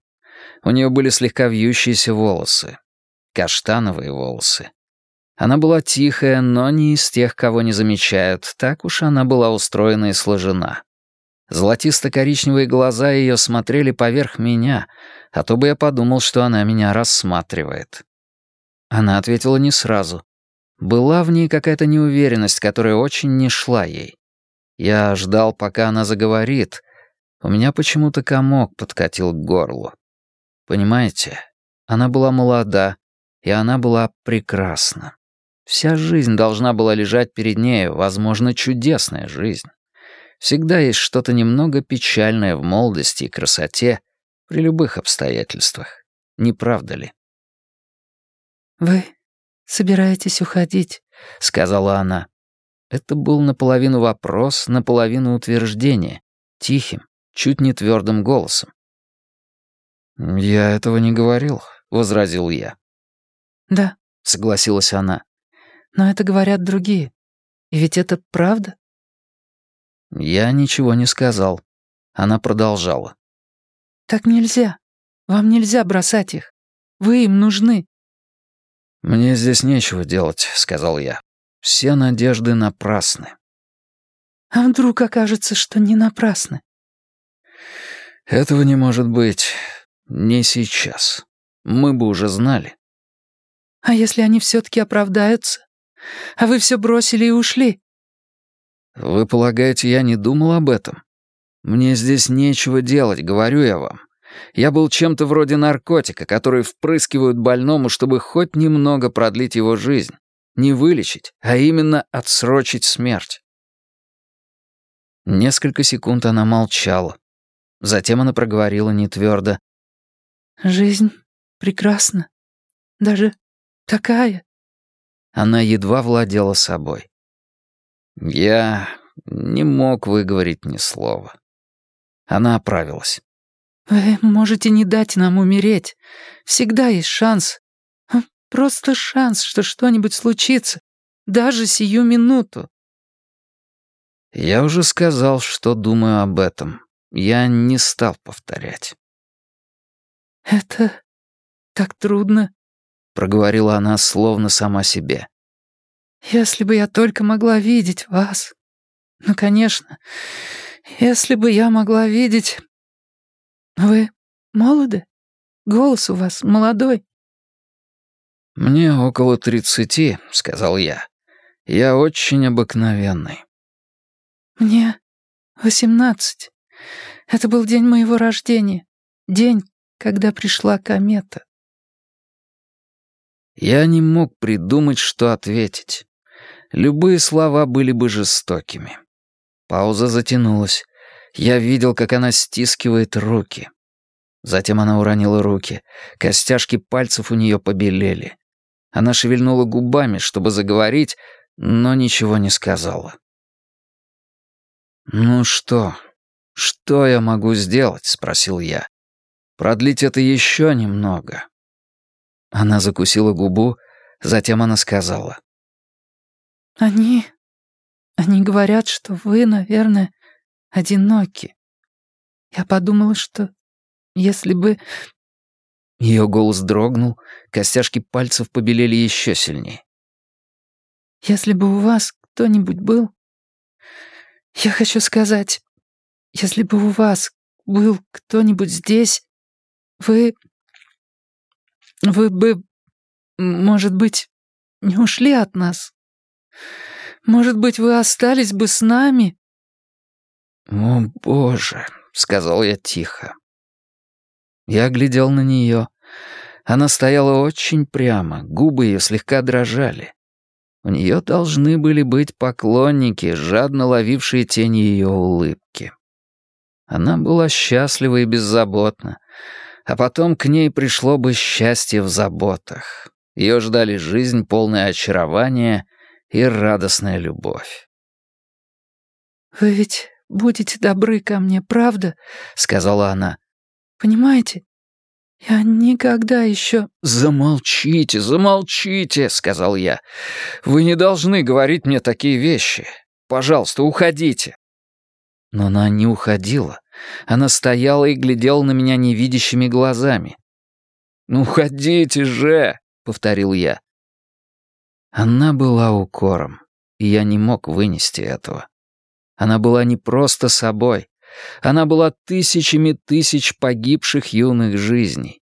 У нее были слегка вьющиеся волосы. Каштановые волосы. Она была тихая, но не из тех, кого не замечают, так уж она была устроена и сложена. Золотисто-коричневые глаза ее смотрели поверх меня, а то бы я подумал, что она меня рассматривает. Она ответила не сразу. Была в ней какая-то неуверенность, которая очень не шла ей. Я ждал, пока она заговорит. У меня почему-то комок подкатил к горлу. Понимаете, она была молода, и она была прекрасна. Вся жизнь должна была лежать перед нею, возможно, чудесная жизнь. Всегда есть что-то немного печальное в молодости и красоте при любых обстоятельствах. Не правда ли? «Вы собираетесь уходить?» — сказала она. Это был наполовину вопрос, наполовину утверждение, тихим, чуть не твердым голосом. «Я этого не говорил», — возразил я. «Да», — согласилась она. «Но это говорят другие. И ведь это правда?» Я ничего не сказал. Она продолжала. «Так нельзя. Вам нельзя бросать их. Вы им нужны». «Мне здесь нечего делать», — сказал я. «Все надежды напрасны». «А вдруг окажется, что не напрасны?» «Этого не может быть. Не сейчас. Мы бы уже знали». «А если они все-таки оправдаются? А вы все бросили и ушли?» «Вы полагаете, я не думал об этом? Мне здесь нечего делать, говорю я вам. Я был чем-то вроде наркотика, который впрыскивают больному, чтобы хоть немного продлить его жизнь. Не вылечить, а именно отсрочить смерть». Несколько секунд она молчала. Затем она проговорила нетвердо. «Жизнь прекрасна. Даже такая». Она едва владела собой. Я не мог выговорить ни слова. Она оправилась. «Вы можете не дать нам умереть. Всегда есть шанс. Просто шанс, что что-нибудь случится. Даже сию минуту». Я уже сказал, что думаю об этом. Я не стал повторять. «Это так трудно», — проговорила она словно сама себе. Если бы я только могла видеть вас. Ну, конечно, если бы я могла видеть... Вы молоды? Голос у вас молодой. «Мне около тридцати», — сказал я. «Я очень обыкновенный». «Мне восемнадцать. Это был день моего рождения. День, когда пришла комета». Я не мог придумать, что ответить. Любые слова были бы жестокими. Пауза затянулась. Я видел, как она стискивает руки. Затем она уронила руки. Костяшки пальцев у нее побелели. Она шевельнула губами, чтобы заговорить, но ничего не сказала. «Ну что? Что я могу сделать?» — спросил я. «Продлить это еще немного». Она закусила губу, затем она сказала. Они... Они говорят, что вы, наверное, одиноки. Я подумала, что если бы... Ее голос дрогнул, костяшки пальцев побелели еще сильнее. Если бы у вас кто-нибудь был... Я хочу сказать, если бы у вас был кто-нибудь здесь, вы... Вы бы, может быть, не ушли от нас. Может быть, вы остались бы с нами?» «О, Боже!» — сказал я тихо. Я глядел на нее. Она стояла очень прямо, губы ее слегка дрожали. У нее должны были быть поклонники, жадно ловившие тени ее улыбки. Она была счастлива и беззаботна, а потом к ней пришло бы счастье в заботах. Ее ждали жизнь, полная очарования — и радостная любовь. «Вы ведь будете добры ко мне, правда?» — сказала она. «Понимаете, я никогда еще...» «Замолчите, замолчите!» — сказал я. «Вы не должны говорить мне такие вещи. Пожалуйста, уходите!» Но она не уходила. Она стояла и глядела на меня невидящими глазами. «Ну, уходите же!» — повторил я. Она была укором, и я не мог вынести этого. Она была не просто собой, Она была тысячами тысяч погибших юных жизней.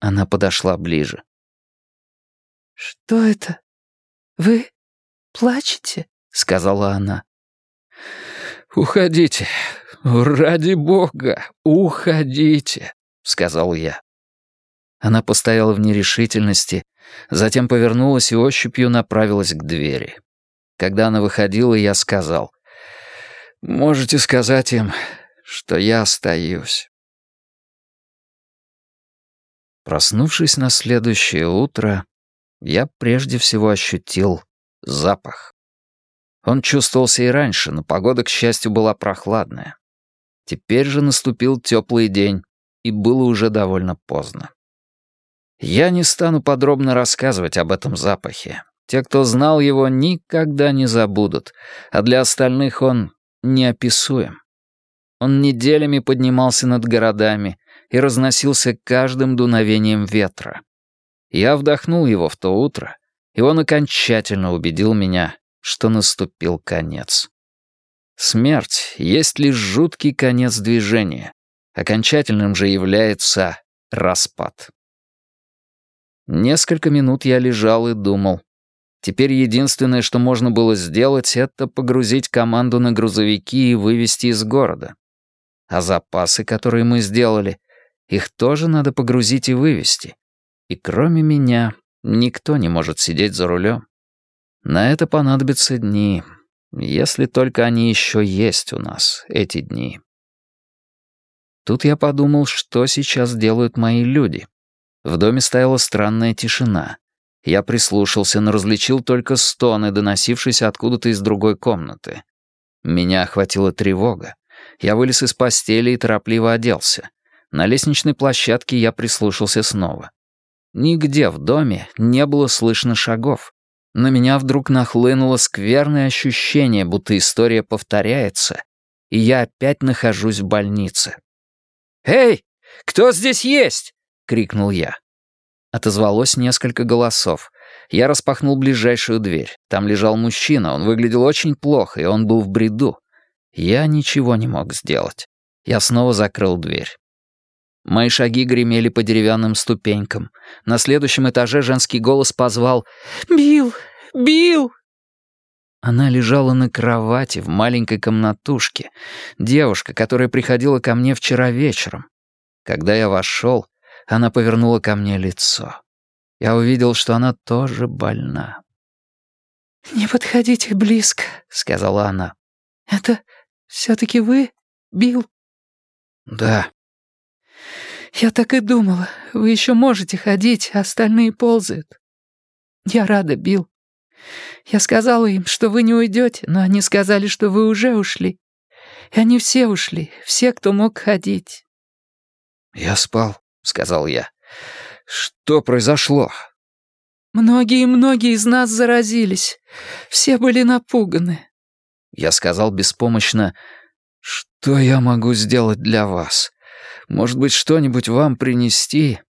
Она подошла ближе. «Что это? Вы плачете?» — сказала она. «Уходите. Ради бога, уходите», — сказал я. Она постояла в нерешительности, затем повернулась и ощупью направилась к двери. Когда она выходила, я сказал, «Можете сказать им, что я остаюсь». Проснувшись на следующее утро, я прежде всего ощутил запах. Он чувствовался и раньше, но погода, к счастью, была прохладная. Теперь же наступил теплый день, и было уже довольно поздно. Я не стану подробно рассказывать об этом запахе. Те, кто знал его, никогда не забудут, а для остальных он неописуем. Он неделями поднимался над городами и разносился каждым дуновением ветра. Я вдохнул его в то утро, и он окончательно убедил меня, что наступил конец. Смерть есть лишь жуткий конец движения. Окончательным же является распад. Несколько минут я лежал и думал. Теперь единственное, что можно было сделать, это погрузить команду на грузовики и вывести из города. А запасы, которые мы сделали, их тоже надо погрузить и вывести. И кроме меня, никто не может сидеть за рулем. На это понадобятся дни, если только они еще есть у нас, эти дни. Тут я подумал, что сейчас делают мои люди. В доме стояла странная тишина. Я прислушался, но различил только стоны, доносившиеся откуда-то из другой комнаты. Меня охватила тревога. Я вылез из постели и торопливо оделся. На лестничной площадке я прислушался снова. Нигде в доме не было слышно шагов. На меня вдруг нахлынуло скверное ощущение, будто история повторяется, и я опять нахожусь в больнице. «Эй, кто здесь есть?» — крикнул я. Отозвалось несколько голосов. Я распахнул ближайшую дверь. Там лежал мужчина, он выглядел очень плохо, и он был в бреду. Я ничего не мог сделать. Я снова закрыл дверь. Мои шаги гремели по деревянным ступенькам. На следующем этаже женский голос позвал «Билл! Билл!» Она лежала на кровати в маленькой комнатушке. Девушка, которая приходила ко мне вчера вечером. Когда я вошел, она повернула ко мне лицо. Я увидел, что она тоже больна. «Не подходите близко», — сказала она. «Это все-таки вы, Билл?» «Да», «Я так и думала. Вы еще можете ходить, а остальные ползают. Я рада, Билл. Я сказала им, что вы не уйдете, но они сказали, что вы уже ушли. И они все ушли, все, кто мог ходить». «Я спал», — сказал я. «Что произошло?» «Многие-многие из нас заразились. Все были напуганы». Я сказал беспомощно, «Что я могу сделать для вас? Может быть, что-нибудь вам принести?»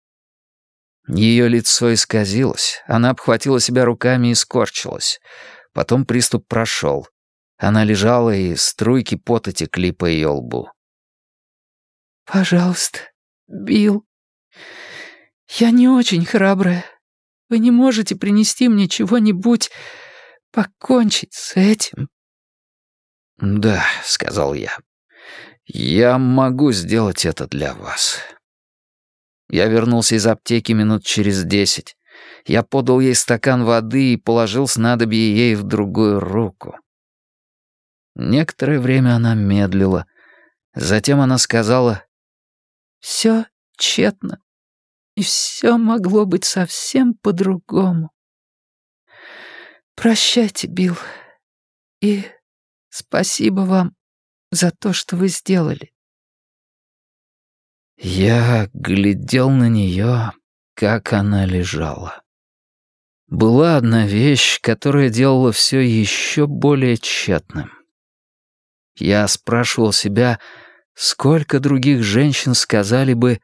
Ее лицо исказилось, она обхватила себя руками и скорчилась. Потом приступ прошел. Она лежала, и струйки пота текли по ее лбу. «Пожалуйста, Билл, я не очень храбрая. Вы не можете принести мне чего-нибудь покончить с этим?» «Да», — сказал я. «Я могу сделать это для вас». Я вернулся из аптеки минут через десять. Я подал ей стакан воды и положил снадобье ей в другую руку. Некоторое время она медлила. Затем она сказала, «Все тщетно, и все могло быть совсем по-другому. Прощайте, Билл, и спасибо вам за то, что вы сделали». Я глядел на нее, как она лежала. Была одна вещь, которая делала все еще более тщетным. Я спрашивал себя, сколько других женщин сказали бы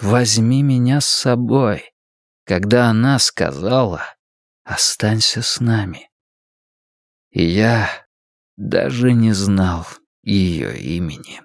«возьми меня с собой», когда она сказала «останься с нами». И я даже не знал ее имени.